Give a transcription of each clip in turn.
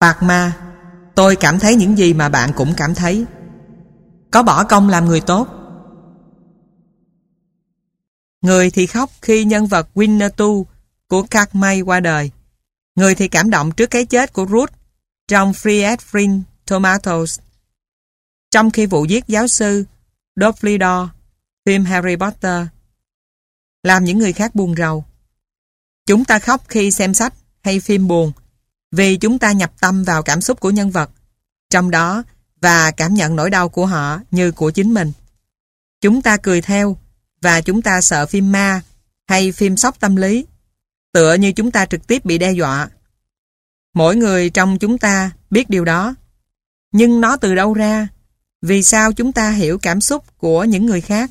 Bạc ma, tôi cảm thấy những gì mà bạn cũng cảm thấy. Có bỏ công làm người tốt. Người thì khóc khi nhân vật Winnetou của Cartmay qua đời. Người thì cảm động trước cái chết của Ruth trong Free at Free Tomatoes. Trong khi vụ giết giáo sư Dumbledore, phim Harry Potter, làm những người khác buồn rầu. Chúng ta khóc khi xem sách hay phim buồn vì chúng ta nhập tâm vào cảm xúc của nhân vật, trong đó, và cảm nhận nỗi đau của họ như của chính mình. Chúng ta cười theo, và chúng ta sợ phim ma hay phim sốc tâm lý, tựa như chúng ta trực tiếp bị đe dọa. Mỗi người trong chúng ta biết điều đó. Nhưng nó từ đâu ra? Vì sao chúng ta hiểu cảm xúc của những người khác?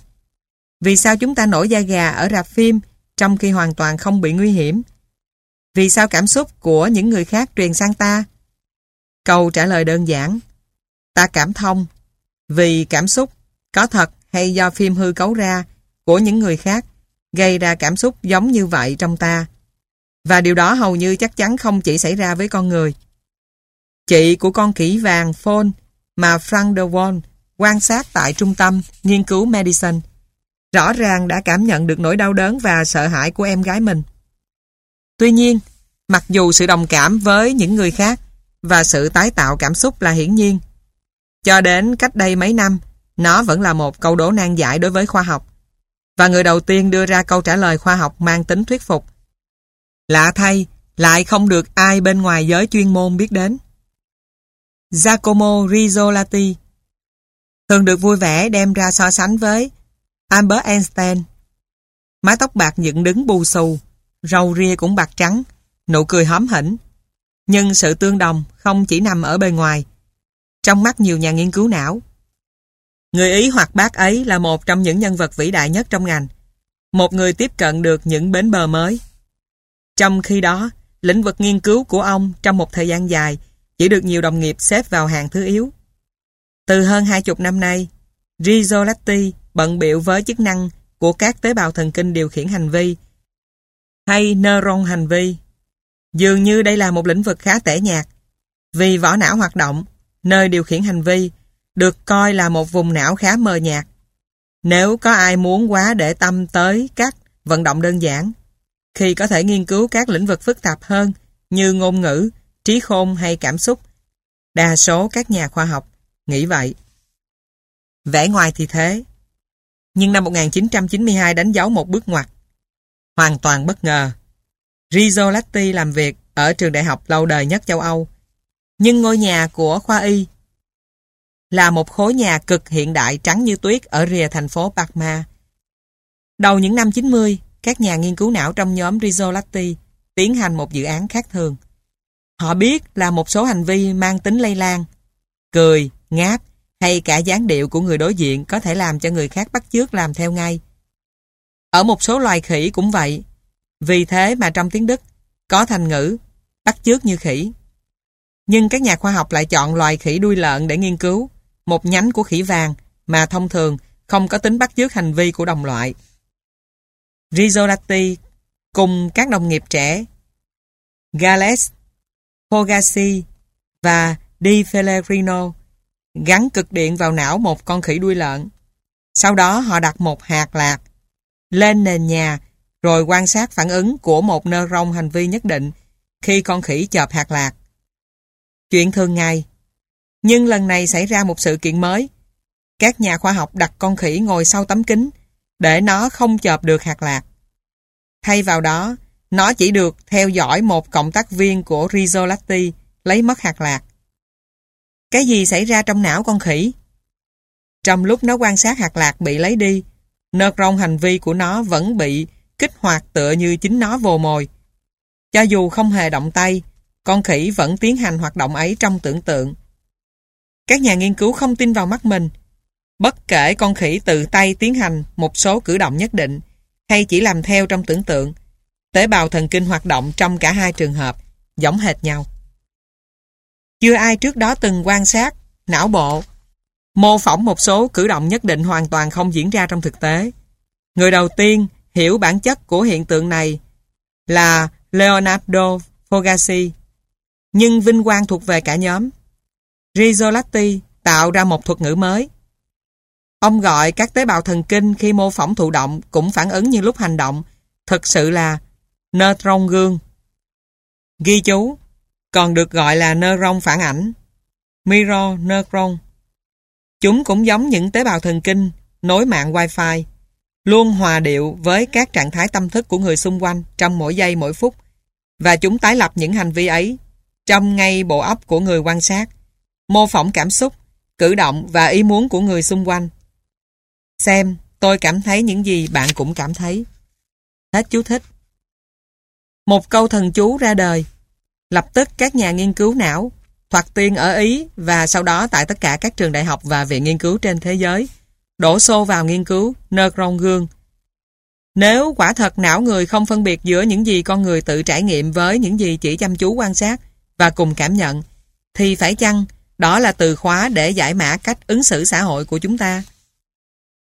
Vì sao chúng ta nổi da gà ở rạp phim trong khi hoàn toàn không bị nguy hiểm? Vì sao cảm xúc của những người khác truyền sang ta? Câu trả lời đơn giản. Ta cảm thông. Vì cảm xúc, có thật hay do phim hư cấu ra của những người khác gây ra cảm xúc giống như vậy trong ta. Và điều đó hầu như chắc chắn không chỉ xảy ra với con người. Chị của con kỹ vàng Phone mà Frank de Waal quan sát tại trung tâm nghiên cứu Medicine rõ ràng đã cảm nhận được nỗi đau đớn và sợ hãi của em gái mình. Tuy nhiên, mặc dù sự đồng cảm với những người khác và sự tái tạo cảm xúc là hiển nhiên, cho đến cách đây mấy năm, nó vẫn là một câu đố nan giải đối với khoa học. Và người đầu tiên đưa ra câu trả lời khoa học mang tính thuyết phục. Lạ thay, lại không được ai bên ngoài giới chuyên môn biết đến. Giacomo Rizzolatti thường được vui vẻ đem ra so sánh với Albert Einstein. Mái tóc bạc dựng đứng bù xù, râu ria cũng bạc trắng, nụ cười hóm hỉnh. Nhưng sự tương đồng không chỉ nằm ở bề ngoài. Trong mắt nhiều nhà nghiên cứu não, người Ý hoặc bác ấy là một trong những nhân vật vĩ đại nhất trong ngành. Một người tiếp cận được những bến bờ mới. Trong khi đó, lĩnh vực nghiên cứu của ông trong một thời gian dài chỉ được nhiều đồng nghiệp xếp vào hàng thứ yếu. Từ hơn hai chục năm nay, Rizzolatti bận biểu với chức năng của các tế bào thần kinh điều khiển hành vi hay neuron hành vi. Dường như đây là một lĩnh vực khá tẻ nhạt vì vỏ não hoạt động, nơi điều khiển hành vi, được coi là một vùng não khá mờ nhạt. Nếu có ai muốn quá để tâm tới các vận động đơn giản, khi có thể nghiên cứu các lĩnh vực phức tạp hơn như ngôn ngữ, trí khôn hay cảm xúc, đa số các nhà khoa học nghĩ vậy. Vẻ ngoài thì thế, nhưng năm 1992 đánh dấu một bước ngoặt. Hoàn toàn bất ngờ. Rizzolatti làm việc ở trường đại học lâu đời nhất châu Âu, nhưng ngôi nhà của khoa y là một khối nhà cực hiện đại trắng như tuyết ở rìa thành phố Parma. Đầu những năm 90, các nhà nghiên cứu não trong nhóm Rizzolatti tiến hành một dự án khác thường. Họ biết là một số hành vi mang tính lây lan, cười, ngáp hay cả dáng điệu của người đối diện có thể làm cho người khác bắt chước làm theo ngay. Ở một số loài khỉ cũng vậy. Vì thế mà trong tiếng Đức có thành ngữ bắt chước như khỉ. Nhưng các nhà khoa học lại chọn loài khỉ đuôi lợn để nghiên cứu một nhánh của khỉ vàng mà thông thường không có tính bắt chước hành vi của đồng loại. Rizzolatti cùng các đồng nghiệp trẻ Gales, Fogassi và Di Pellegrino gắn cực điện vào não một con khỉ đuôi lợn. Sau đó họ đặt một hạt lạc lên nền nhà rồi quan sát phản ứng của một nơ rong hành vi nhất định khi con khỉ chợp hạt lạc. Chuyện thường ngày. Nhưng lần này xảy ra một sự kiện mới. Các nhà khoa học đặt con khỉ ngồi sau tấm kính để nó không chợp được hạt lạc. Thay vào đó, nó chỉ được theo dõi một cộng tác viên của Rizzolatti lấy mất hạt lạc. Cái gì xảy ra trong não con khỉ? Trong lúc nó quan sát hạt lạc bị lấy đi, nơ rong hành vi của nó vẫn bị kích hoạt tựa như chính nó vồ mồi. Cho dù không hề động tay, con khỉ vẫn tiến hành hoạt động ấy trong tưởng tượng. Các nhà nghiên cứu không tin vào mắt mình. Bất kể con khỉ tự tay tiến hành một số cử động nhất định hay chỉ làm theo trong tưởng tượng, tế bào thần kinh hoạt động trong cả hai trường hợp, giống hệt nhau. Chưa ai trước đó từng quan sát, não bộ, mô phỏng một số cử động nhất định hoàn toàn không diễn ra trong thực tế. Người đầu tiên hiểu bản chất của hiện tượng này là Leonardo Fogasi. nhưng vinh quang thuộc về cả nhóm. Rizzolatti tạo ra một thuật ngữ mới. Ông gọi các tế bào thần kinh khi mô phỏng thụ động cũng phản ứng như lúc hành động, thực sự là neutron gương. Ghi chú, còn được gọi là neuron phản ảnh, mirror neuron. Chúng cũng giống những tế bào thần kinh nối mạng Wi-Fi, luôn hòa điệu với các trạng thái tâm thức của người xung quanh trong mỗi giây mỗi phút và chúng tái lập những hành vi ấy trong ngay bộ óc của người quan sát, mô phỏng cảm xúc, cử động và ý muốn của người xung quanh. Xem, tôi cảm thấy những gì bạn cũng cảm thấy. Hết chú thích. Một câu thần chú ra đời. Lập tức các nhà nghiên cứu não, thoạt tiên ở Ý và sau đó tại tất cả các trường đại học và viện nghiên cứu trên thế giới, đổ xô vào nghiên cứu neuron gương. Nếu quả thật não người không phân biệt giữa những gì con người tự trải nghiệm với những gì chỉ chăm chú quan sát và cùng cảm nhận, thì phải chăng đó là từ khóa để giải mã cách ứng xử xã hội của chúng ta?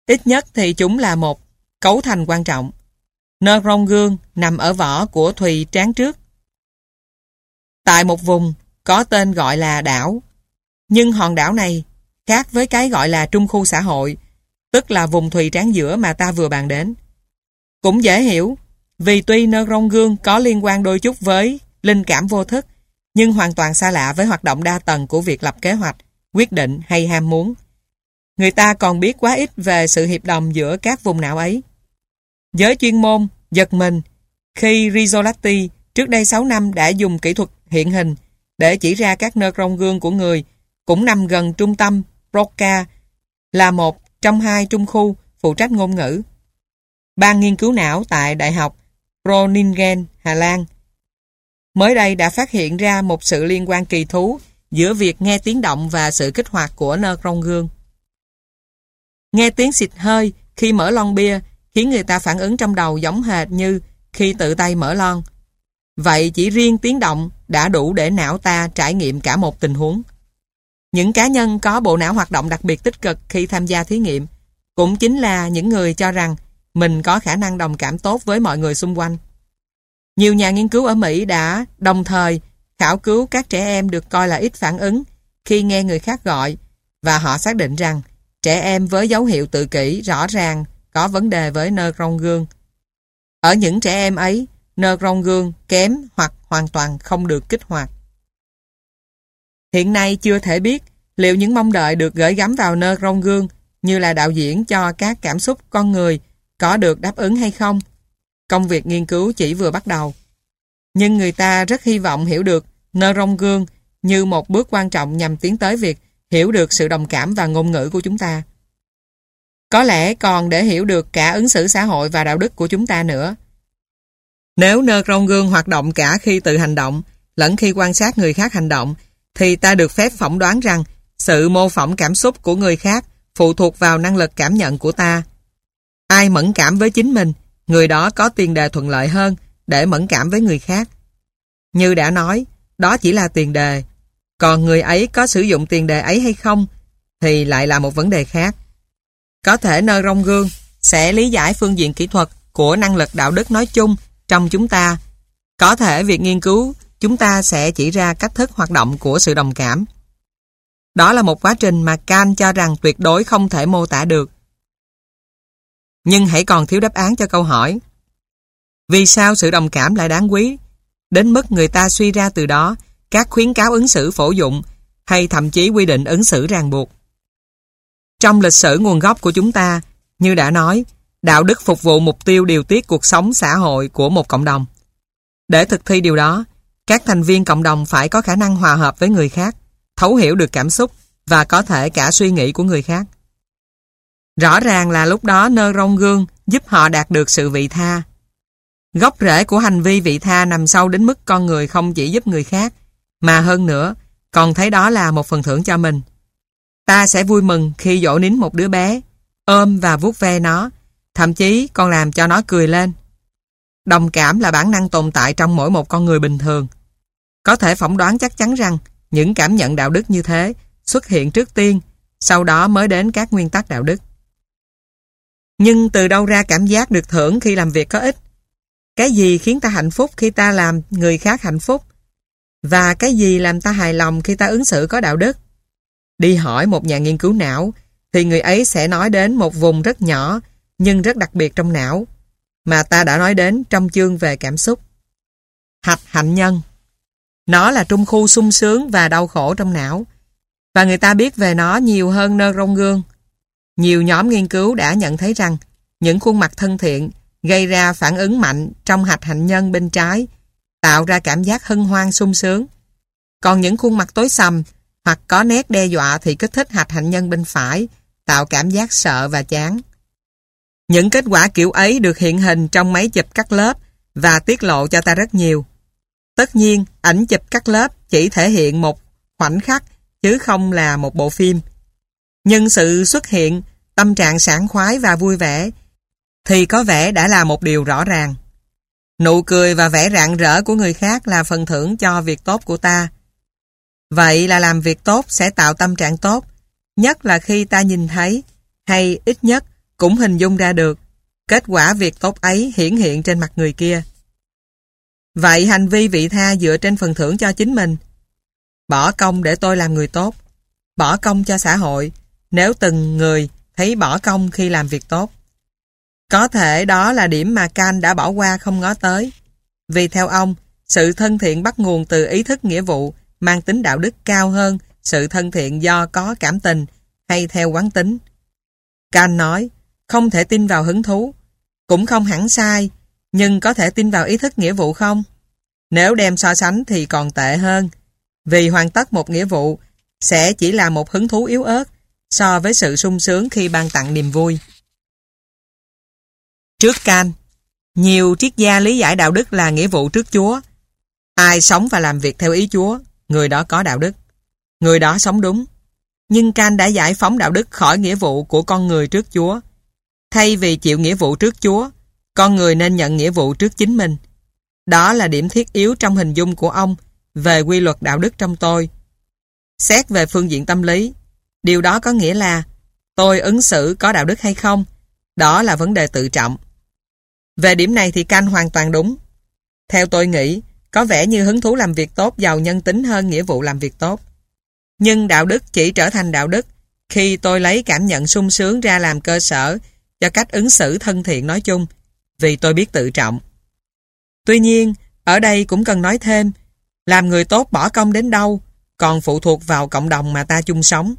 Ít nhất thì chúng là một cấu thành quan trọng. Neuron gương nằm ở vỏ của thùy trán trước. Tại một vùng có tên gọi là đảo. Nhưng hòn đảo này khác với cái gọi là trung khu xã hội, tức là vùng thùy trán giữa mà ta vừa bàn đến. Cũng dễ hiểu, vì tuy neuron gương có liên quan đôi chút với linh cảm vô thức, nhưng hoàn toàn xa lạ với hoạt động đa tầng của việc lập kế hoạch, quyết định hay ham muốn. Người ta còn biết quá ít về sự hiệp đồng giữa các vùng não ấy. Giới chuyên môn giật mình khi Rizzolatti trước đây 6 năm đã dùng kỹ thuật hiện hình để chỉ ra các neuron gương của người cũng nằm gần trung tâm Broca là một trong hai trung khu phụ trách ngôn ngữ. Ban nghiên cứu não tại Đại học Groningen, Hà Lan mới đây đã phát hiện ra một sự liên quan kỳ thú giữa việc nghe tiếng động và sự kích hoạt của nơ rong gương. Nghe tiếng xịt hơi khi mở lon bia khiến người ta phản ứng trong đầu giống hệt như khi tự tay mở lon. Vậy chỉ riêng tiếng động đã đủ để não ta trải nghiệm cả một tình huống. Những cá nhân có bộ não hoạt động đặc biệt tích cực khi tham gia thí nghiệm cũng chính là những người cho rằng mình có khả năng đồng cảm tốt với mọi người xung quanh. Nhiều nhà nghiên cứu ở Mỹ đã đồng thời khảo cứu các trẻ em được coi là ít phản ứng khi nghe người khác gọi và họ xác định rằng trẻ em với dấu hiệu tự kỷ rõ ràng có vấn đề với neuron gương. Ở những trẻ em ấy, neuron gương kém hoặc hoàn toàn không được kích hoạt. Hiện nay chưa thể biết liệu những mong đợi được gửi gắm vào neuron gương như là đạo diễn cho các cảm xúc con người có được đáp ứng hay không. Công việc nghiên cứu chỉ vừa bắt đầu. Nhưng người ta rất hy vọng hiểu được neuron gương như một bước quan trọng nhằm tiến tới việc hiểu được sự đồng cảm và ngôn ngữ của chúng ta. Có lẽ còn để hiểu được cả ứng xử xã hội và đạo đức của chúng ta nữa. Nếu nơ rong gương hoạt động cả khi tự hành động, lẫn khi quan sát người khác hành động, thì ta được phép phỏng đoán rằng sự mô phỏng cảm xúc của người khác phụ thuộc vào năng lực cảm nhận của ta. Ai mẫn cảm với chính mình, người đó có tiền đề thuận lợi hơn để mẫn cảm với người khác. Như đã nói, đó chỉ là tiền đề. Còn người ấy có sử dụng tiền đề ấy hay không thì lại là một vấn đề khác. Có thể nơ rong gương sẽ lý giải phương diện kỹ thuật của năng lực đạo đức nói chung trong chúng ta. Có thể việc nghiên cứu chúng ta sẽ chỉ ra cách thức hoạt động của sự đồng cảm. Đó là một quá trình mà Kant cho rằng tuyệt đối không thể mô tả được. Nhưng hãy còn thiếu đáp án cho câu hỏi. Vì sao sự đồng cảm lại đáng quý? Đến mức người ta suy ra từ đó các khuyến cáo ứng xử phổ dụng hay thậm chí quy định ứng xử ràng buộc. Trong lịch sử nguồn gốc của chúng ta, như đã nói, đạo đức phục vụ mục tiêu điều tiết cuộc sống xã hội của một cộng đồng. Để thực thi điều đó, các thành viên cộng đồng phải có khả năng hòa hợp với người khác, thấu hiểu được cảm xúc và có thể cả suy nghĩ của người khác. Rõ ràng là lúc đó nơ rong gương giúp họ đạt được sự vị tha. Gốc rễ của hành vi vị tha nằm sâu đến mức con người không chỉ giúp người khác, mà hơn nữa, còn thấy đó là một phần thưởng cho mình. Ta sẽ vui mừng khi dỗ nín một đứa bé, ôm và vuốt ve nó, thậm chí còn làm cho nó cười lên. Đồng cảm là bản năng tồn tại trong mỗi một con người bình thường. Có thể phỏng đoán chắc chắn rằng những cảm nhận đạo đức như thế xuất hiện trước tiên, sau đó mới đến các nguyên tắc đạo đức. Nhưng từ đâu ra cảm giác được thưởng khi làm việc có ích? Cái gì khiến ta hạnh phúc khi ta làm người khác hạnh phúc? Và cái gì làm ta hài lòng khi ta ứng xử có đạo đức? Đi hỏi một nhà nghiên cứu não, thì người ấy sẽ nói đến một vùng rất nhỏ, nhưng rất đặc biệt trong não, mà ta đã nói đến trong chương về cảm xúc. Hạch hạnh nhân Nó là trung khu sung sướng và đau khổ trong não, và người ta biết về nó nhiều hơn nơ rong gương. Nhiều nhóm nghiên cứu đã nhận thấy rằng những khuôn mặt thân thiện gây ra phản ứng mạnh trong hạch hạnh nhân bên trái, tạo ra cảm giác hân hoan sung sướng. Còn những khuôn mặt tối sầm hoặc có nét đe dọa thì kích thích hạch hạnh nhân bên phải, tạo cảm giác sợ và chán. Những kết quả kiểu ấy được hiện hình trong máy chụp cắt lớp và tiết lộ cho ta rất nhiều. Tất nhiên, ảnh chụp cắt lớp chỉ thể hiện một khoảnh khắc chứ không là một bộ phim. Nhưng sự xuất hiện, tâm trạng sảng khoái và vui vẻ thì có vẻ đã là một điều rõ ràng. Nụ cười và vẻ rạng rỡ của người khác là phần thưởng cho việc tốt của ta. Vậy là làm việc tốt sẽ tạo tâm trạng tốt, nhất là khi ta nhìn thấy, hay ít nhất cũng hình dung ra được, kết quả việc tốt ấy hiển hiện trên mặt người kia. Vậy hành vi vị tha dựa trên phần thưởng cho chính mình. Bỏ công để tôi làm người tốt. Bỏ công cho xã hội, nếu từng người thấy bỏ công khi làm việc tốt. Có thể đó là điểm mà Can đã bỏ qua không ngó tới. Vì theo ông, sự thân thiện bắt nguồn từ ý thức nghĩa vụ mang tính đạo đức cao hơn sự thân thiện do có cảm tình hay theo quán tính. Can nói, không thể tin vào hứng thú, cũng không hẳn sai, nhưng có thể tin vào ý thức nghĩa vụ không? Nếu đem so sánh thì còn tệ hơn, vì hoàn tất một nghĩa vụ sẽ chỉ là một hứng thú yếu ớt so với sự sung sướng khi ban tặng niềm vui. Trước can, nhiều triết gia lý giải đạo đức là nghĩa vụ trước Chúa. Ai sống và làm việc theo ý Chúa, người đó có đạo đức. Người đó sống đúng. Nhưng Can đã giải phóng đạo đức khỏi nghĩa vụ của con người trước Chúa. Thay vì chịu nghĩa vụ trước Chúa, con người nên nhận nghĩa vụ trước chính mình. Đó là điểm thiết yếu trong hình dung của ông về quy luật đạo đức trong tôi. Xét về phương diện tâm lý, điều đó có nghĩa là tôi ứng xử có đạo đức hay không, đó là vấn đề tự trọng. Về điểm này thì Canh hoàn toàn đúng. Theo tôi nghĩ, có vẻ như hứng thú làm việc tốt giàu nhân tính hơn nghĩa vụ làm việc tốt. Nhưng đạo đức chỉ trở thành đạo đức khi tôi lấy cảm nhận sung sướng ra làm cơ sở cho cách ứng xử thân thiện nói chung, vì tôi biết tự trọng. Tuy nhiên, ở đây cũng cần nói thêm, làm người tốt bỏ công đến đâu, còn phụ thuộc vào cộng đồng mà ta chung sống.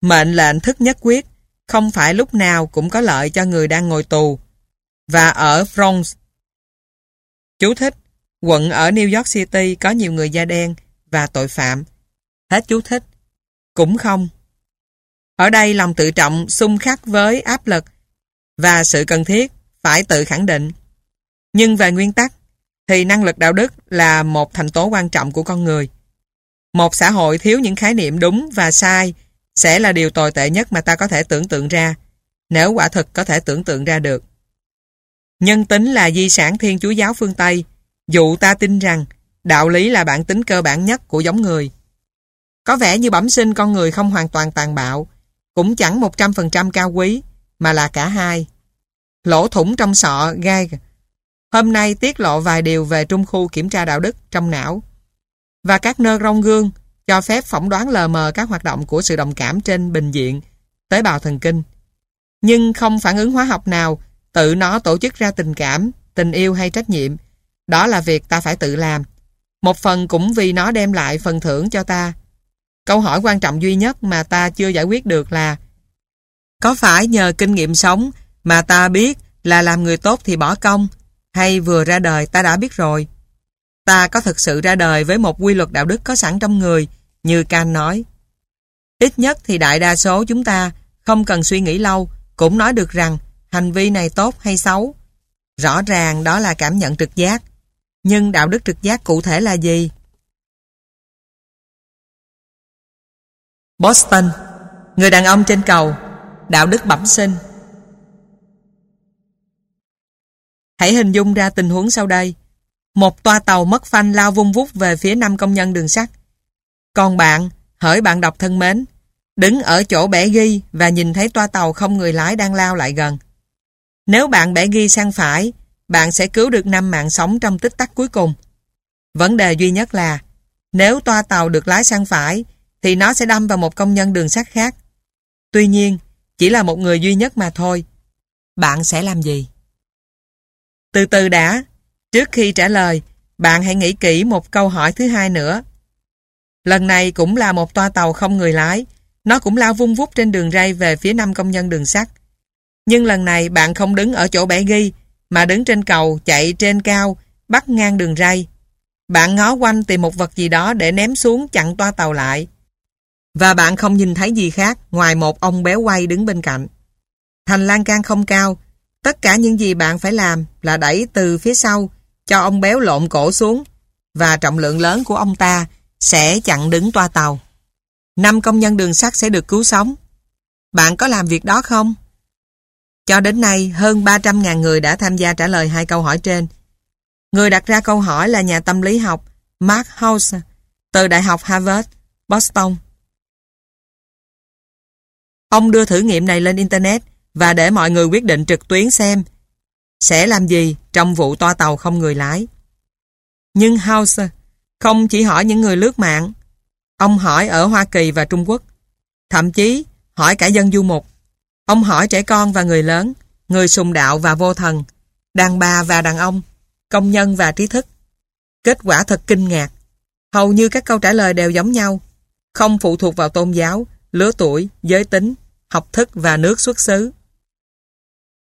Mệnh lệnh thức nhất quyết, không phải lúc nào cũng có lợi cho người đang ngồi tù. Và ở Bronx, chú thích, quận ở New York City có nhiều người da đen và tội phạm. Hết chú thích. Cũng không. Ở đây lòng tự trọng xung khắc với áp lực và sự cần thiết phải tự khẳng định. Nhưng về nguyên tắc, thì năng lực đạo đức là một thành tố quan trọng của con người. Một xã hội thiếu những khái niệm đúng và sai sẽ là điều tồi tệ nhất mà ta có thể tưởng tượng ra, nếu quả thực có thể tưởng tượng ra được. Nhân tính là di sản thiên chúa giáo phương Tây, Dụ ta tin rằng đạo lý là bản tính cơ bản nhất của giống người. Có vẻ như bẩm sinh con người không hoàn toàn tàn bạo, cũng chẳng 100% cao quý, mà là cả hai. Lỗ thủng trong sọ, gai. Hôm nay tiết lộ vài điều về trung khu kiểm tra đạo đức trong não. Và các nơ rong gương cho phép phỏng đoán lờ mờ các hoạt động của sự đồng cảm trên bình diện, tế bào thần kinh. Nhưng không phản ứng hóa học nào tự nó tổ chức ra tình cảm, tình yêu hay trách nhiệm. Đó là việc ta phải tự làm. Một phần cũng vì nó đem lại phần thưởng cho ta. Câu hỏi quan trọng duy nhất mà ta chưa giải quyết được là có phải nhờ kinh nghiệm sống mà ta biết là làm người tốt thì bỏ công, hay vừa ra đời ta đã biết rồi? Ta có thực sự ra đời với một quy luật đạo đức có sẵn trong người, như Can nói. Ít nhất thì đại đa số chúng ta không cần suy nghĩ lâu, cũng nói được rằng hành vi này tốt hay xấu. Rõ ràng đó là cảm nhận trực giác. Nhưng đạo đức trực giác cụ thể là gì? Boston, Người đàn ông trên cầu Đạo đức bẩm sinh Hãy hình dung ra tình huống sau đây. Một toa tàu mất phanh lao vung vút về phía năm công nhân đường sắt. Còn bạn, hỡi bạn đọc thân mến, đứng ở chỗ bẻ ghi và nhìn thấy toa tàu không người lái đang lao lại gần. Nếu bạn bẻ ghi sang phải, bạn sẽ cứu được năm mạng sống trong tích tắc cuối cùng. Vấn đề duy nhất là Nếu toa tàu được lái sang phải, thì nó sẽ đâm vào một công nhân đường sắt khác. Tuy nhiên, chỉ là một người duy nhất mà thôi. Bạn sẽ làm gì? Từ từ đã, trước khi trả lời, bạn hãy nghĩ kỹ một câu hỏi thứ hai nữa. Lần này cũng là một toa tàu không người lái, nó cũng lao vung vút trên đường ray về phía năm công nhân đường sắt. Nhưng lần này bạn không đứng ở chỗ bẻ ghi, mà đứng trên cầu chạy trên cao, bắt ngang đường ray. Bạn ngó quanh tìm một vật gì đó để ném xuống chặn toa tàu lại. Và bạn không nhìn thấy gì khác ngoài một ông béo quay đứng bên cạnh. Thành lan can không cao, tất cả những gì bạn phải làm là đẩy từ phía sau cho ông béo lộn cổ xuống và trọng lượng lớn của ông ta sẽ chặn đứng toa tàu. Năm công nhân đường sắt sẽ được cứu sống. Bạn có làm việc đó không? Cho đến nay, hơn 300.000 người đã tham gia trả lời hai câu hỏi trên. Người đặt ra câu hỏi là nhà tâm lý học Mark House từ Đại học Harvard, Boston. Ông đưa thử nghiệm này lên Internet và để mọi người quyết định trực tuyến xem sẽ làm gì trong vụ toa tàu không người lái. Nhưng House không chỉ hỏi những người lướt mạng, ông hỏi ở Hoa Kỳ và Trung Quốc, thậm chí hỏi cả dân du mục. Ông hỏi trẻ con và người lớn, người sùng đạo và vô thần, đàn bà và đàn ông, công nhân và trí thức. Kết quả thật kinh ngạc. Hầu như các câu trả lời đều giống nhau, không phụ thuộc vào tôn giáo, lứa tuổi, giới tính, học thức và nước xuất xứ.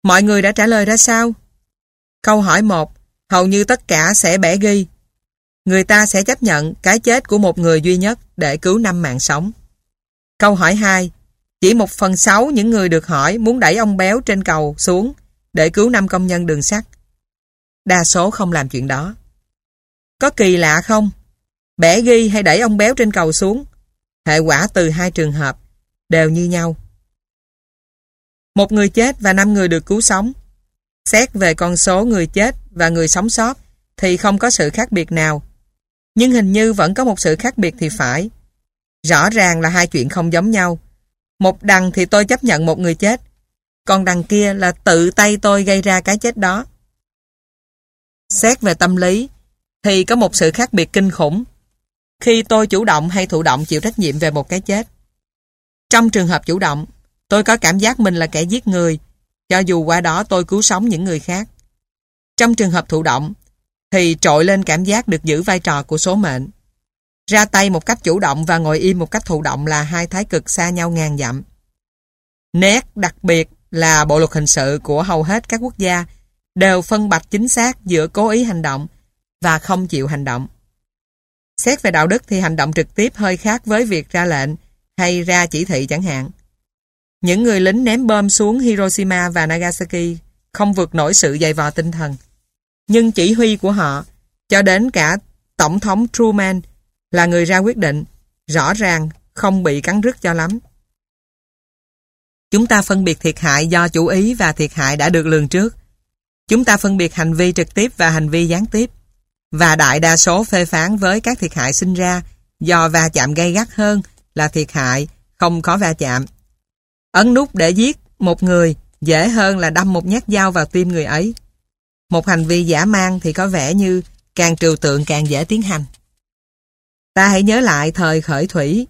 Mọi người đã trả lời ra sao? Câu hỏi 1, hầu như tất cả sẽ bẻ ghi. Người ta sẽ chấp nhận cái chết của một người duy nhất để cứu năm mạng sống. Câu hỏi 2, chỉ một phần sáu những người được hỏi muốn đẩy ông béo trên cầu xuống để cứu năm công nhân đường sắt. Đa số không làm chuyện đó. Có kỳ lạ không? Bẻ ghi hay đẩy ông béo trên cầu xuống? Hệ quả từ hai trường hợp đều như nhau. Một người chết và năm người được cứu sống. Xét về con số người chết và người sống sót thì không có sự khác biệt nào. Nhưng hình như vẫn có một sự khác biệt thì phải. Rõ ràng là hai chuyện không giống nhau. Một đằng thì tôi chấp nhận một người chết, còn đằng kia là tự tay tôi gây ra cái chết đó. Xét về tâm lý, thì có một sự khác biệt kinh khủng khi tôi chủ động hay thụ động chịu trách nhiệm về một cái chết. Trong trường hợp chủ động, tôi có cảm giác mình là kẻ giết người, cho dù qua đó tôi cứu sống những người khác. Trong trường hợp thụ động, thì trội lên cảm giác được giữ vai trò của số mệnh. Ra tay một cách chủ động và ngồi im một cách thụ động là hai thái cực xa nhau ngàn dặm. Nét đặc biệt là bộ luật hình sự của hầu hết các quốc gia đều phân bạch chính xác giữa cố ý hành động và không chịu hành động. Xét về đạo đức thì hành động trực tiếp hơi khác với việc ra lệnh hay ra chỉ thị chẳng hạn. Những người lính ném bom xuống Hiroshima và Nagasaki không vượt nổi sự dày vò tinh thần. Nhưng chỉ huy của họ, cho đến cả Tổng thống Truman là người ra quyết định, rõ ràng không bị cắn rứt cho lắm. Chúng ta phân biệt thiệt hại do chủ ý và thiệt hại đã được lường trước. Chúng ta phân biệt hành vi trực tiếp và hành vi gián tiếp. Và đại đa số phê phán với các thiệt hại sinh ra do va chạm gây gắt hơn là thiệt hại không có va chạm. Ấn nút để giết một người dễ hơn là đâm một nhát dao vào tim người ấy. Một hành vi giả mang thì có vẻ như càng trừu tượng càng dễ tiến hành. Ta hãy nhớ lại thời khởi thủy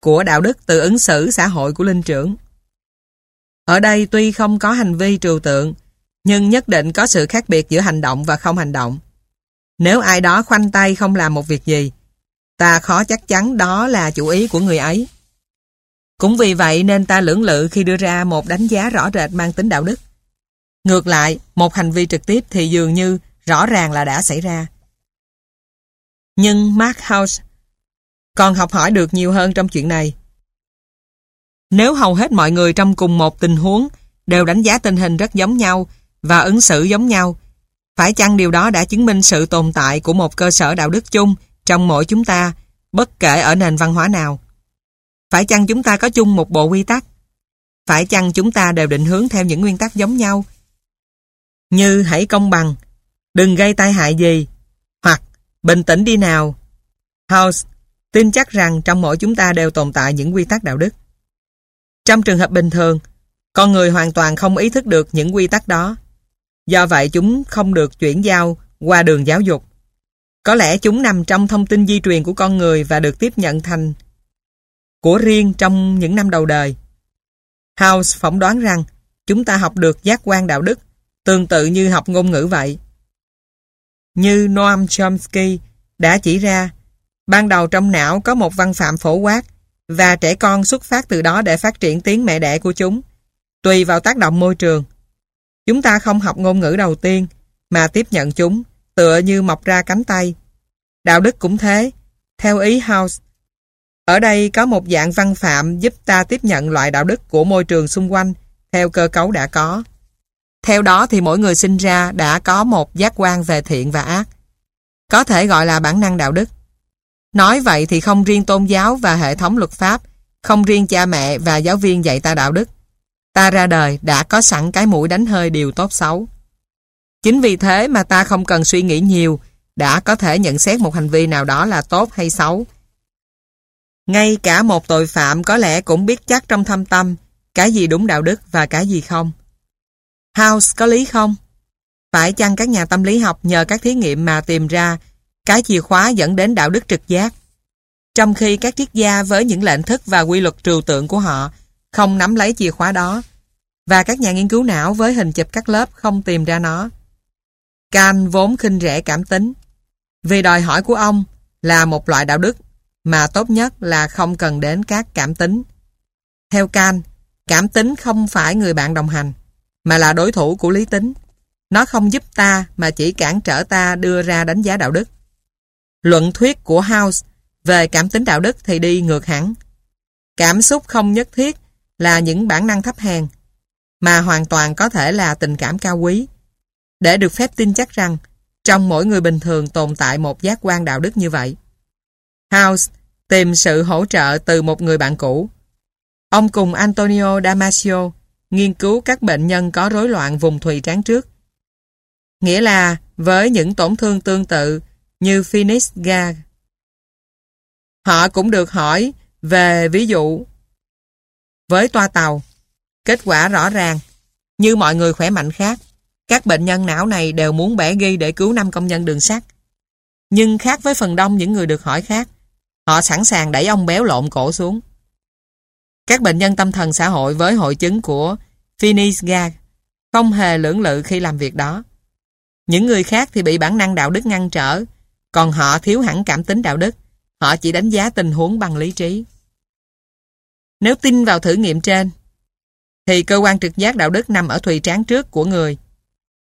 của đạo đức từ ứng xử xã hội của linh trưởng. Ở đây tuy không có hành vi trừu tượng, nhưng nhất định có sự khác biệt giữa hành động và không hành động. Nếu ai đó khoanh tay không làm một việc gì, ta khó chắc chắn đó là chủ ý của người ấy. Cũng vì vậy nên ta lưỡng lự khi đưa ra một đánh giá rõ rệt mang tính đạo đức. Ngược lại, một hành vi trực tiếp thì dường như rõ ràng là đã xảy ra. Nhưng Mark House còn học hỏi được nhiều hơn trong chuyện này. Nếu hầu hết mọi người trong cùng một tình huống đều đánh giá tình hình rất giống nhau và ứng xử giống nhau, phải chăng điều đó đã chứng minh sự tồn tại của một cơ sở đạo đức chung trong mỗi chúng ta, bất kể ở nền văn hóa nào? Phải chăng chúng ta có chung một bộ quy tắc? Phải chăng chúng ta đều định hướng theo những nguyên tắc giống nhau? Như hãy công bằng, đừng gây tai hại gì, hoặc bình tĩnh đi nào. House tin chắc rằng trong mỗi chúng ta đều tồn tại những quy tắc đạo đức. Trong trường hợp bình thường, con người hoàn toàn không ý thức được những quy tắc đó. Do vậy chúng không được chuyển giao qua đường giáo dục. Có lẽ chúng nằm trong thông tin di truyền của con người và được tiếp nhận thành của riêng trong những năm đầu đời. House phỏng đoán rằng chúng ta học được giác quan đạo đức tương tự như học ngôn ngữ vậy. Như Noam Chomsky đã chỉ ra, ban đầu trong não có một văn phạm phổ quát và trẻ con xuất phát từ đó để phát triển tiếng mẹ đẻ của chúng, tùy vào tác động môi trường. Chúng ta không học ngôn ngữ đầu tiên, mà tiếp nhận chúng, tựa như mọc ra cánh tay. Đạo đức cũng thế, theo ý House. Ở đây có một dạng văn phạm giúp ta tiếp nhận loại đạo đức của môi trường xung quanh, theo cơ cấu đã có. Theo đó thì mỗi người sinh ra đã có một giác quan về thiện và ác. Có thể gọi là bản năng đạo đức. Nói vậy thì không riêng tôn giáo và hệ thống luật pháp, không riêng cha mẹ và giáo viên dạy ta đạo đức. Ta ra đời đã có sẵn cái mũi đánh hơi điều tốt xấu. Chính vì thế mà ta không cần suy nghĩ nhiều, đã có thể nhận xét một hành vi nào đó là tốt hay xấu. Ngay cả một tội phạm có lẽ cũng biết chắc trong thâm tâm cái gì đúng đạo đức và cái gì không. House có lý không? Phải chăng các nhà tâm lý học nhờ các thí nghiệm mà tìm ra cái chìa khóa dẫn đến đạo đức trực giác? Trong khi các triết gia với những lệnh thức và quy luật trừu tượng của họ không nắm lấy chìa khóa đó và các nhà nghiên cứu não với hình chụp các lớp không tìm ra nó. Kant vốn khinh rẻ cảm tính vì đòi hỏi của ông là một loại đạo đức mà tốt nhất là không cần đến các cảm tính. Theo Kant, cảm tính không phải người bạn đồng hành mà là đối thủ của lý tính. Nó không giúp ta mà chỉ cản trở ta đưa ra đánh giá đạo đức. Luận thuyết của House về cảm tính đạo đức thì đi ngược hẳn. Cảm xúc không nhất thiết là những bản năng thấp hèn, mà hoàn toàn có thể là tình cảm cao quý. Để được phép tin chắc rằng trong mỗi người bình thường tồn tại một giác quan đạo đức như vậy. House tìm sự hỗ trợ từ một người bạn cũ. Ông cùng Antonio Damasio nghiên cứu các bệnh nhân có rối loạn vùng thùy trán trước. Nghĩa là với những tổn thương tương tự như Phoenix Gag. Họ cũng được hỏi về ví dụ với toa tàu. Kết quả rõ ràng, như mọi người khỏe mạnh khác, các bệnh nhân não này đều muốn bẻ ghi để cứu 5 công nhân đường sắt. Nhưng khác với phần đông những người được hỏi khác, họ sẵn sàng đẩy ông béo lộn cổ xuống. Các bệnh nhân tâm thần xã hội với hội chứng của Phineas không hề lưỡng lự khi làm việc đó. Những người khác thì bị bản năng đạo đức ngăn trở, còn họ thiếu hẳn cảm tính đạo đức. Họ chỉ đánh giá tình huống bằng lý trí. Nếu tin vào thử nghiệm trên, thì cơ quan trực giác đạo đức nằm ở thùy trán trước của người.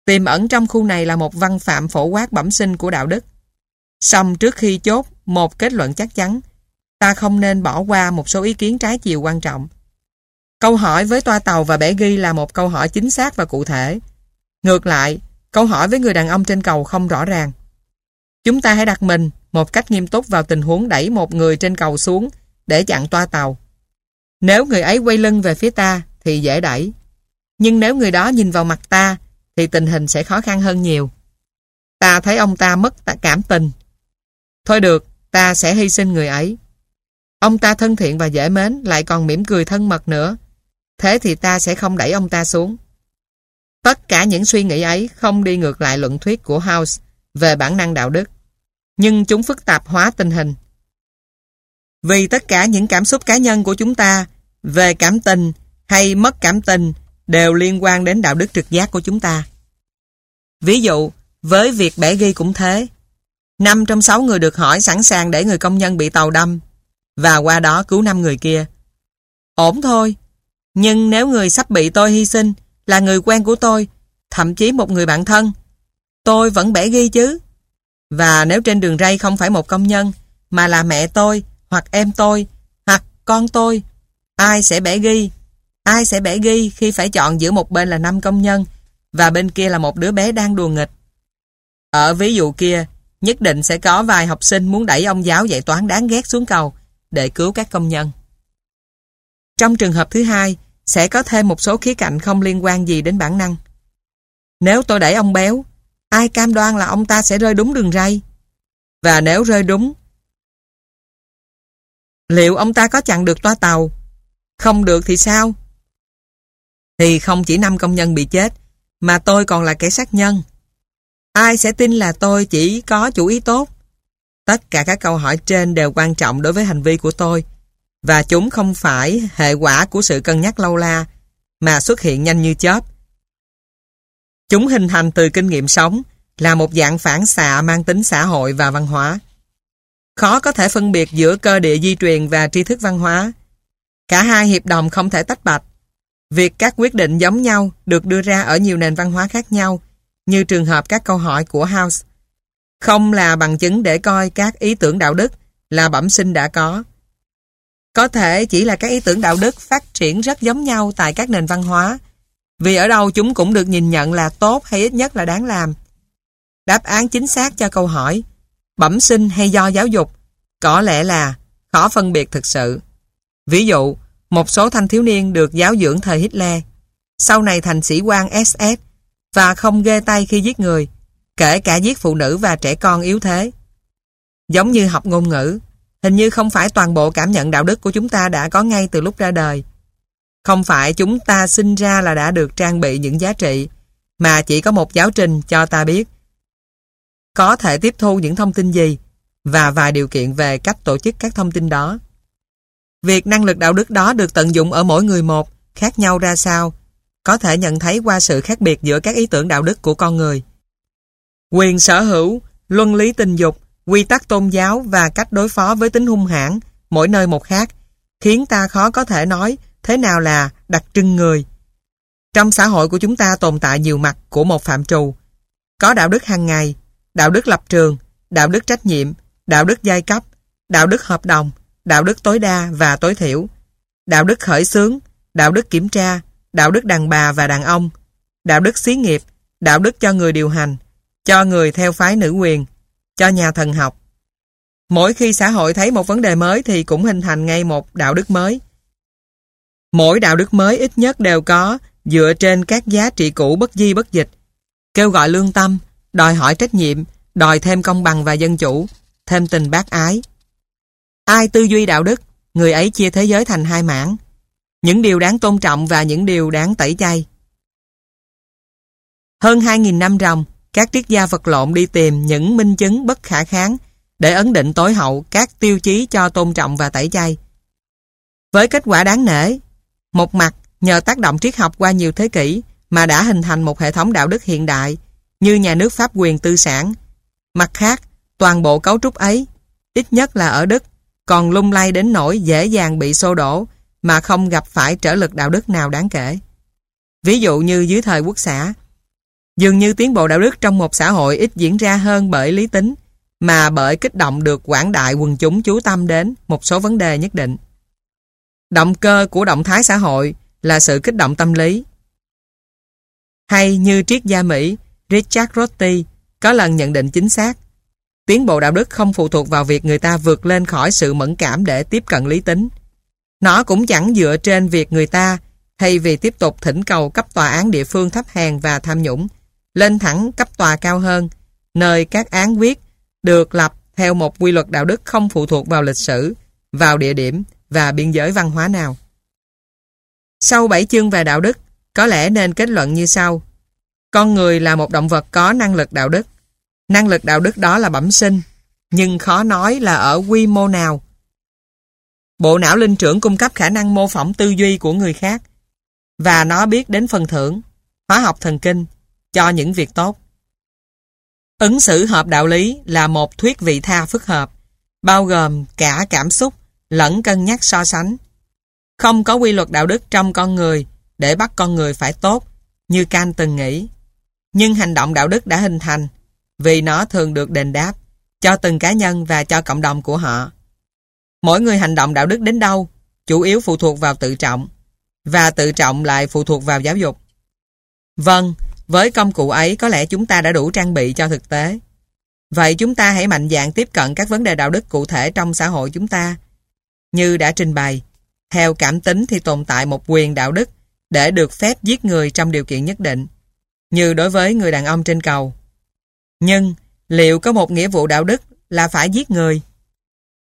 Tiềm ẩn trong khu này là một văn phạm phổ quát bẩm sinh của đạo đức. Xong trước khi chốt một kết luận chắc chắn, ta không nên bỏ qua một số ý kiến trái chiều quan trọng. Câu hỏi với toa tàu và bẻ ghi là một câu hỏi chính xác và cụ thể. Ngược lại, câu hỏi với người đàn ông trên cầu không rõ ràng. Chúng ta hãy đặt mình một cách nghiêm túc vào tình huống đẩy một người trên cầu xuống để chặn toa tàu. Nếu người ấy quay lưng về phía ta thì dễ đẩy. Nhưng nếu người đó nhìn vào mặt ta thì tình hình sẽ khó khăn hơn nhiều. Ta thấy ông ta mất cảm tình. Thôi được, ta sẽ hy sinh người ấy. Ông ta thân thiện và dễ mến lại còn mỉm cười thân mật nữa. Thế thì ta sẽ không đẩy ông ta xuống. Tất cả những suy nghĩ ấy không đi ngược lại luận thuyết của House về bản năng đạo đức. Nhưng chúng phức tạp hóa tình hình. Vì tất cả những cảm xúc cá nhân của chúng ta về cảm tình hay mất cảm tình đều liên quan đến đạo đức trực giác của chúng ta. Ví dụ, với việc bẻ ghi cũng thế. Năm trong sáu người được hỏi sẵn sàng để người công nhân bị tàu đâm và qua đó cứu năm người kia. Ổn thôi, nhưng nếu người sắp bị tôi hy sinh là người quen của tôi, thậm chí một người bạn thân, tôi vẫn bẻ ghi chứ. Và nếu trên đường ray không phải một công nhân, mà là mẹ tôi, hoặc em tôi, hoặc con tôi, ai sẽ bẻ ghi? Ai sẽ bẻ ghi khi phải chọn giữa một bên là năm công nhân và bên kia là một đứa bé đang đùa nghịch? Ở ví dụ kia, nhất định sẽ có vài học sinh muốn đẩy ông giáo dạy toán đáng ghét xuống cầu để cứu các công nhân. Trong trường hợp thứ hai, sẽ có thêm một số khía cạnh không liên quan gì đến bản năng. Nếu tôi đẩy ông béo, ai cam đoan là ông ta sẽ rơi đúng đường ray? Và nếu rơi đúng, liệu ông ta có chặn được toa tàu? Không được thì sao? Thì không chỉ năm công nhân bị chết, mà tôi còn là kẻ sát nhân. Ai sẽ tin là tôi chỉ có chủ ý tốt? Tất cả các câu hỏi trên đều quan trọng đối với hành vi của tôi và chúng không phải hệ quả của sự cân nhắc lâu la mà xuất hiện nhanh như chớp. Chúng hình thành từ kinh nghiệm sống là một dạng phản xạ mang tính xã hội và văn hóa. Khó có thể phân biệt giữa cơ địa di truyền và tri thức văn hóa. Cả hai hiệp đồng không thể tách bạch. Việc các quyết định giống nhau được đưa ra ở nhiều nền văn hóa khác nhau, như trường hợp các câu hỏi của House, không là bằng chứng để coi các ý tưởng đạo đức là bẩm sinh đã có. Có thể chỉ là các ý tưởng đạo đức phát triển rất giống nhau tại các nền văn hóa, vì ở đâu chúng cũng được nhìn nhận là tốt hay ít nhất là đáng làm. Đáp án chính xác cho câu hỏi bẩm sinh hay do giáo dục có lẽ là khó phân biệt thực sự. Ví dụ, một số thanh thiếu niên được giáo dưỡng thời Hitler sau này thành sĩ quan SS và không ghê tay khi giết người kể cả giết phụ nữ và trẻ con yếu thế. Giống như học ngôn ngữ, hình như không phải toàn bộ cảm nhận đạo đức của chúng ta đã có ngay từ lúc ra đời. Không phải chúng ta sinh ra là đã được trang bị những giá trị, mà chỉ có một giáo trình cho ta biết. Có thể tiếp thu những thông tin gì, và vài điều kiện về cách tổ chức các thông tin đó. Việc năng lực đạo đức đó được tận dụng ở mỗi người một, khác nhau ra sao, có thể nhận thấy qua sự khác biệt giữa các ý tưởng đạo đức của con người. Quyền sở hữu, luân lý tình dục, quy tắc tôn giáo và cách đối phó với tính hung hãn, mỗi nơi một khác, khiến ta khó có thể nói thế nào là đặc trưng người. Trong xã hội của chúng ta tồn tại nhiều mặt của một phạm trù. Có đạo đức hàng ngày, đạo đức lập trường, đạo đức trách nhiệm, đạo đức giai cấp, đạo đức hợp đồng, đạo đức tối đa và tối thiểu, đạo đức khởi xướng, đạo đức kiểm tra, đạo đức đàn bà và đàn ông, đạo đức xí nghiệp, đạo đức cho người điều hành, cho người theo phái nữ quyền, cho nhà thần học. Mỗi khi xã hội thấy một vấn đề mới thì cũng hình thành ngay một đạo đức mới. Mỗi đạo đức mới ít nhất đều có dựa trên các giá trị cũ bất di bất dịch, kêu gọi lương tâm, đòi hỏi trách nhiệm, đòi thêm công bằng và dân chủ, thêm tình bác ái. Ai tư duy đạo đức, người ấy chia thế giới thành hai mảng. Những điều đáng tôn trọng và những điều đáng tẩy chay. Hơn 2.000 năm ròng, các triết gia vật lộn đi tìm những minh chứng bất khả kháng để ấn định tối hậu các tiêu chí cho tôn trọng và tẩy chay. Với kết quả đáng nể, một mặt nhờ tác động triết học qua nhiều thế kỷ mà đã hình thành một hệ thống đạo đức hiện đại như nhà nước pháp quyền tư sản. Mặt khác, toàn bộ cấu trúc ấy, ít nhất là ở Đức, còn lung lay đến nỗi dễ dàng bị xô đổ mà không gặp phải trở lực đạo đức nào đáng kể. Ví dụ như dưới thời quốc xã, Dường như tiến bộ đạo đức trong một xã hội ít diễn ra hơn bởi lý tính, mà bởi kích động được quảng đại quần chúng chú tâm đến một số vấn đề nhất định. Động cơ của động thái xã hội là sự kích động tâm lý. Hay như triết gia Mỹ Richard Rorty có lần nhận định chính xác, tiến bộ đạo đức không phụ thuộc vào việc người ta vượt lên khỏi sự mẫn cảm để tiếp cận lý tính. Nó cũng chẳng dựa trên việc người ta thay vì tiếp tục thỉnh cầu cấp tòa án địa phương thấp hèn và tham nhũng lên thẳng cấp tòa cao hơn, nơi các án quyết được lập theo một quy luật đạo đức không phụ thuộc vào lịch sử, vào địa điểm và biên giới văn hóa nào. Sau bảy chương về đạo đức, có lẽ nên kết luận như sau. Con người là một động vật có năng lực đạo đức. Năng lực đạo đức đó là bẩm sinh, nhưng khó nói là ở quy mô nào. Bộ não linh trưởng cung cấp khả năng mô phỏng tư duy của người khác và nó biết đến phần thưởng, hóa học thần kinh, cho những việc tốt. Ứng xử hợp đạo lý là một thuyết vị tha phức hợp, bao gồm cả cảm xúc lẫn cân nhắc so sánh. Không có quy luật đạo đức trong con người để bắt con người phải tốt như Kant từng nghĩ. Nhưng hành động đạo đức đã hình thành vì nó thường được đền đáp cho từng cá nhân và cho cộng đồng của họ. Mỗi người hành động đạo đức đến đâu chủ yếu phụ thuộc vào tự trọng và tự trọng lại phụ thuộc vào giáo dục. Vâng, với công cụ ấy có lẽ chúng ta đã đủ trang bị cho thực tế. Vậy chúng ta hãy mạnh dạn tiếp cận các vấn đề đạo đức cụ thể trong xã hội chúng ta. Như đã trình bày, theo cảm tính thì tồn tại một quyền đạo đức để được phép giết người trong điều kiện nhất định, như đối với người đàn ông trên cầu. Nhưng, liệu có một nghĩa vụ đạo đức là phải giết người?